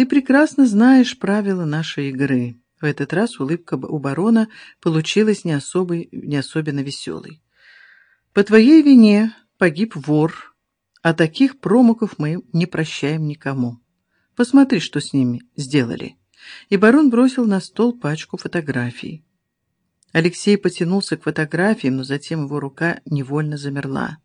Ты прекрасно знаешь правила нашей игры. В этот раз улыбка у барона получилась не, особой, не особенно веселой. По твоей вине погиб вор, а таких промоков мы не прощаем никому. Посмотри, что с ними сделали. И барон бросил на стол пачку фотографий. Алексей потянулся к фотографиям, но затем его рука невольно замерла.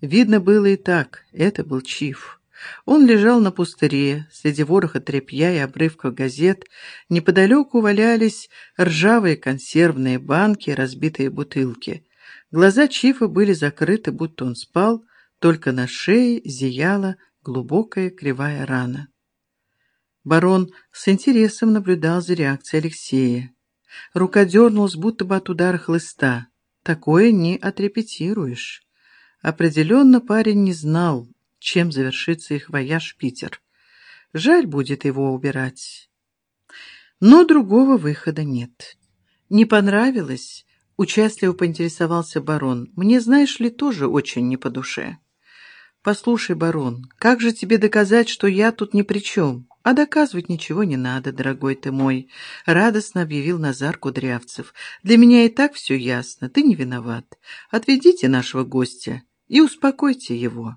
Видно было и так, это был Чиф. Он лежал на пустыре, среди вороха тряпья и обрывков газет. Неподалеку валялись ржавые консервные банки, разбитые бутылки. Глаза Чифа были закрыты, будто он спал, только на шее зияла глубокая кривая рана. Барон с интересом наблюдал за реакцией Алексея. Рука дернулась, будто бы от удара хлыста. Такое не отрепетируешь. Определенно парень не знал, чем завершится их вояж в Питер. Жаль будет его убирать. Но другого выхода нет. Не понравилось? Участливо поинтересовался барон. Мне, знаешь ли, тоже очень не по душе. «Послушай, барон, как же тебе доказать, что я тут ни при чем?» «А доказывать ничего не надо, дорогой ты мой», — радостно объявил Назар Кудрявцев. «Для меня и так все ясно, ты не виноват. Отведите нашего гостя и успокойте его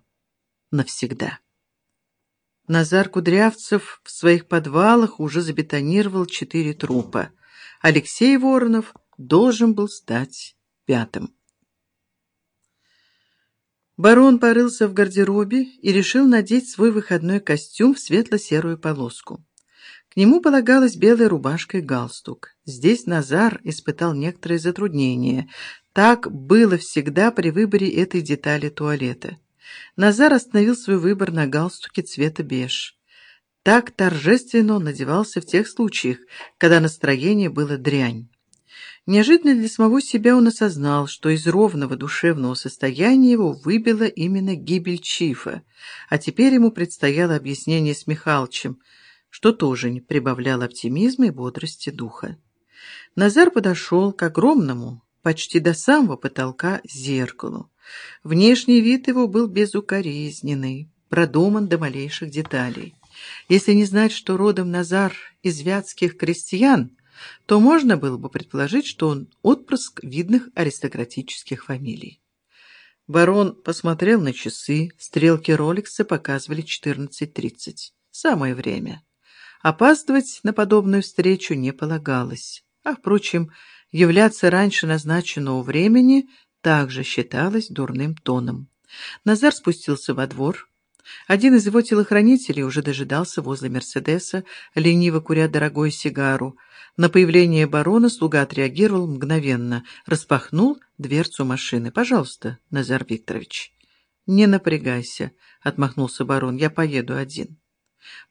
навсегда». Назар Кудрявцев в своих подвалах уже забетонировал четыре трупа. Алексей Воронов должен был стать пятым. Барон порылся в гардеробе и решил надеть свой выходной костюм в светло-серую полоску. К нему полагалась белая рубашка и галстук. Здесь Назар испытал некоторые затруднения. Так было всегда при выборе этой детали туалета. Назар остановил свой выбор на галстуке цвета беж. Так торжественно он надевался в тех случаях, когда настроение было дрянь. Неожиданно для самого себя он осознал, что из ровного душевного состояния его выбила именно гибель Чифа, а теперь ему предстояло объяснение с Михалычем, что тоже не прибавляло оптимизма и бодрости духа. Назар подошел к огромному, почти до самого потолка, зеркалу. Внешний вид его был безукоризненный, продуман до малейших деталей. Если не знать, что родом Назар из вятских крестьян, то можно было бы предположить, что он отпрыск видных аристократических фамилий. Барон посмотрел на часы, стрелки Роликса показывали 14.30. Самое время. Опаздывать на подобную встречу не полагалось. А, впрочем, являться раньше назначенного времени также считалось дурным тоном. Назар спустился во двор, один из его телохранителей уже дожидался возле Мерседеса, лениво куря дорогую сигару. На появление барона слуга отреагировал мгновенно, распахнул дверцу машины. «Пожалуйста, Назар Викторович». «Не напрягайся», — отмахнулся барон, — «я поеду один».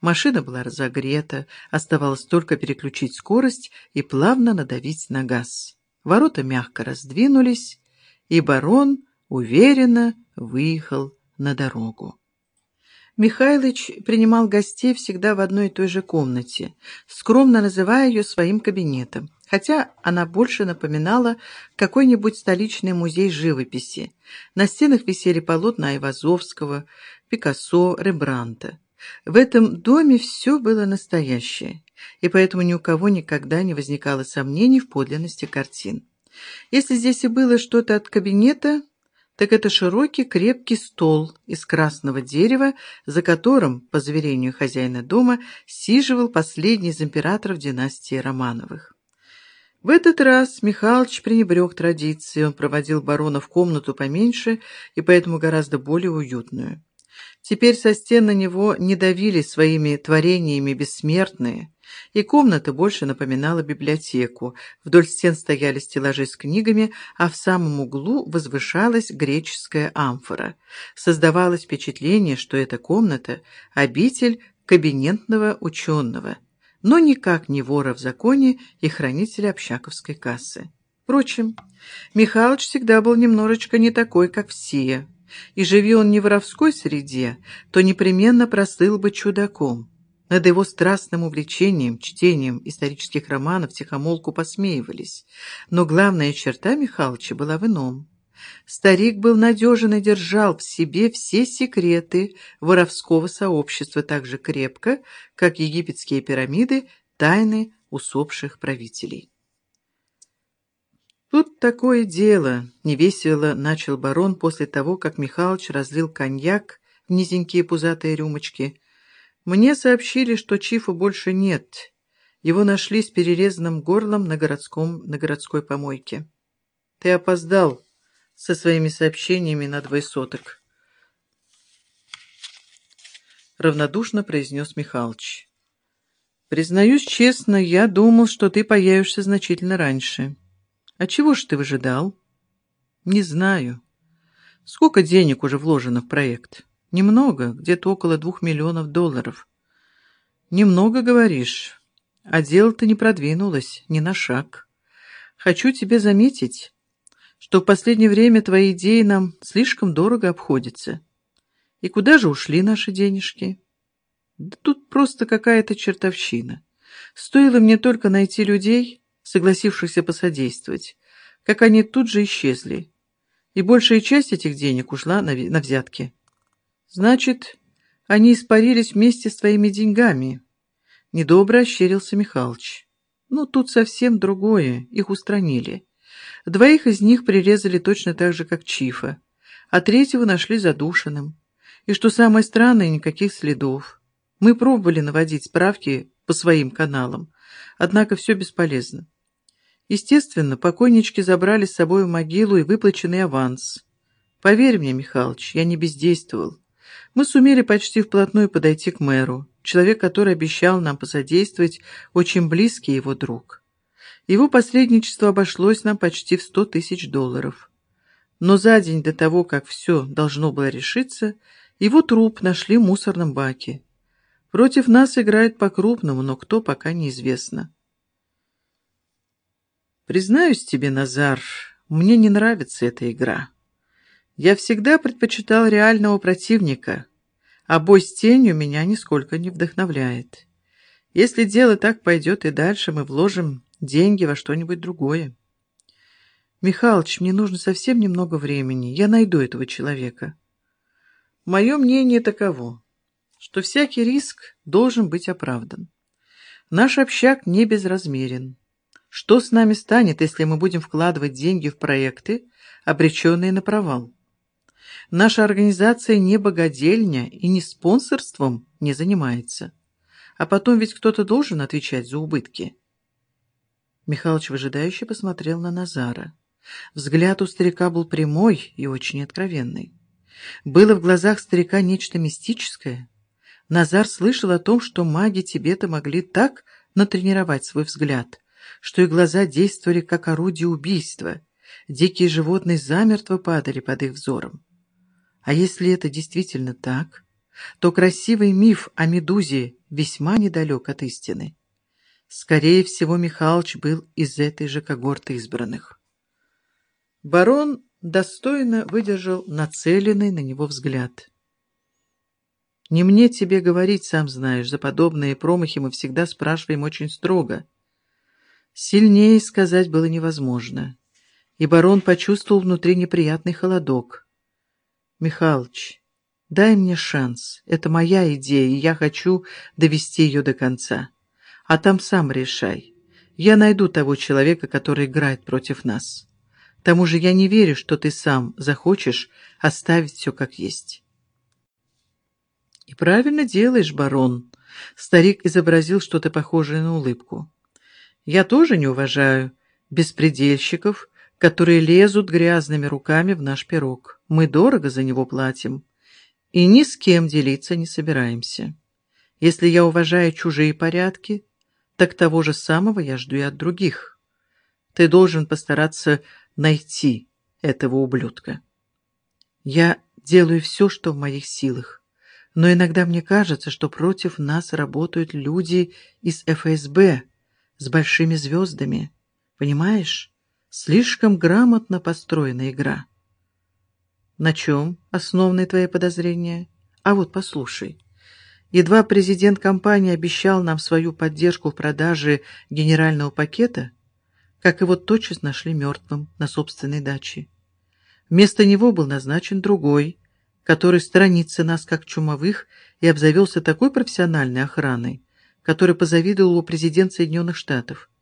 Машина была разогрета, оставалось только переключить скорость и плавно надавить на газ. Ворота мягко раздвинулись, и барон уверенно выехал на дорогу. Михайлыч принимал гостей всегда в одной и той же комнате, скромно называя ее своим кабинетом, хотя она больше напоминала какой-нибудь столичный музей живописи. На стенах висели полотна Айвазовского, Пикассо, Рембранта. В этом доме все было настоящее, и поэтому ни у кого никогда не возникало сомнений в подлинности картин. Если здесь и было что-то от кабинета, так это широкий крепкий стол из красного дерева, за которым, по заверению хозяина дома, сиживал последний из императоров династии Романовых. В этот раз Михалыч пренебрег традиции, он проводил барона в комнату поменьше и поэтому гораздо более уютную. Теперь со стен на него не давили своими творениями бессмертные, и комната больше напоминала библиотеку. Вдоль стен стояли стеллажи с книгами, а в самом углу возвышалась греческая амфора. Создавалось впечатление, что эта комната — обитель кабинетного ученого, но никак не вора в законе и хранителя общаковской кассы. Впрочем, Михалыч всегда был немножечко не такой, как все, и живи он не в воровской среде, то непременно простыл бы чудаком. Над его страстным увлечением, чтением исторических романов тихомолку посмеивались. Но главная черта Михалыча была в ином. Старик был надежен и держал в себе все секреты воровского сообщества так же крепко, как египетские пирамиды тайны усопших правителей. «Тут такое дело», — невесело начал барон после того, как Михалыч разлил коньяк в низенькие пузатые рюмочки. «Мне сообщили, что Чифа больше нет. Его нашли с перерезанным горлом на, городском, на городской помойке. Ты опоздал со своими сообщениями на двое соток». Равнодушно произнес Михалыч. «Признаюсь честно, я думал, что ты появишься значительно раньше». А чего ж ты выжидал? Не знаю. Сколько денег уже вложено в проект? Немного, где-то около двух миллионов долларов. Немного, говоришь. А дело-то не продвинулось, ни на шаг. Хочу тебе заметить, что в последнее время твои идеи нам слишком дорого обходятся. И куда же ушли наши денежки? Да тут просто какая-то чертовщина. Стоило мне только найти людей, согласившихся посодействовать, как они тут же исчезли, и большая часть этих денег ушла на, на взятки. Значит, они испарились вместе с твоими деньгами. Недобро ощерился Михалыч. Ну, тут совсем другое, их устранили. Двоих из них прирезали точно так же, как Чифа, а третьего нашли задушенным. И что самое странное, никаких следов. Мы пробовали наводить справки по своим каналам, однако все бесполезно. Естественно, покойнички забрали с собой в могилу и выплаченный аванс. Поверь мне, Михалыч, я не бездействовал. Мы сумели почти вплотную подойти к мэру, человек, который обещал нам посодействовать, очень близкий его друг. Его посредничество обошлось нам почти в сто тысяч долларов. Но за день до того, как все должно было решиться, его труп нашли в мусорном баке. Против нас играет по-крупному, но кто пока неизвестно. Признаюсь тебе, Назар, мне не нравится эта игра. Я всегда предпочитал реального противника, а бой с тенью меня нисколько не вдохновляет. Если дело так пойдет и дальше, мы вложим деньги во что-нибудь другое. Михалыч, мне нужно совсем немного времени. Я найду этого человека. Мое мнение таково, что всякий риск должен быть оправдан. Наш общак не безразмерен. Что с нами станет, если мы будем вкладывать деньги в проекты, обреченные на провал? Наша организация не богадельня и не спонсорством не занимается. А потом ведь кто-то должен отвечать за убытки. Михалыч выжидающе посмотрел на Назара. Взгляд у старика был прямой и очень откровенный. Было в глазах старика нечто мистическое. Назар слышал о том, что маги Тибета могли так натренировать свой взгляд, что и глаза действовали как орудие убийства. Дикие животные замертво падали под их взором. А если это действительно так, то красивый миф о Медузе весьма недалек от истины. Скорее всего, Михалыч был из этой же когорты избранных. Барон достойно выдержал нацеленный на него взгляд. «Не мне тебе говорить, сам знаешь, за подобные промахи мы всегда спрашиваем очень строго». Сильнее сказать было невозможно, и барон почувствовал внутри неприятный холодок. «Михалыч, дай мне шанс. Это моя идея, и я хочу довести ее до конца. А там сам решай. Я найду того человека, который играет против нас. К тому же я не верю, что ты сам захочешь оставить все как есть». «И правильно делаешь, барон». Старик изобразил что-то похожее на улыбку. Я тоже не уважаю беспредельщиков, которые лезут грязными руками в наш пирог. Мы дорого за него платим и ни с кем делиться не собираемся. Если я уважаю чужие порядки, так того же самого я жду и от других. Ты должен постараться найти этого ублюдка. Я делаю все, что в моих силах, но иногда мне кажется, что против нас работают люди из ФСБ, с большими звездами. Понимаешь? Слишком грамотно построена игра. На чем основаны твои подозрения? А вот послушай. Едва президент компании обещал нам свою поддержку в продаже генерального пакета, как его тотчас нашли мертвым на собственной даче. Вместо него был назначен другой, который сторонится нас как чумовых и обзавелся такой профессиональной охраной, которой позавидовал его президент Соединенных Штатов.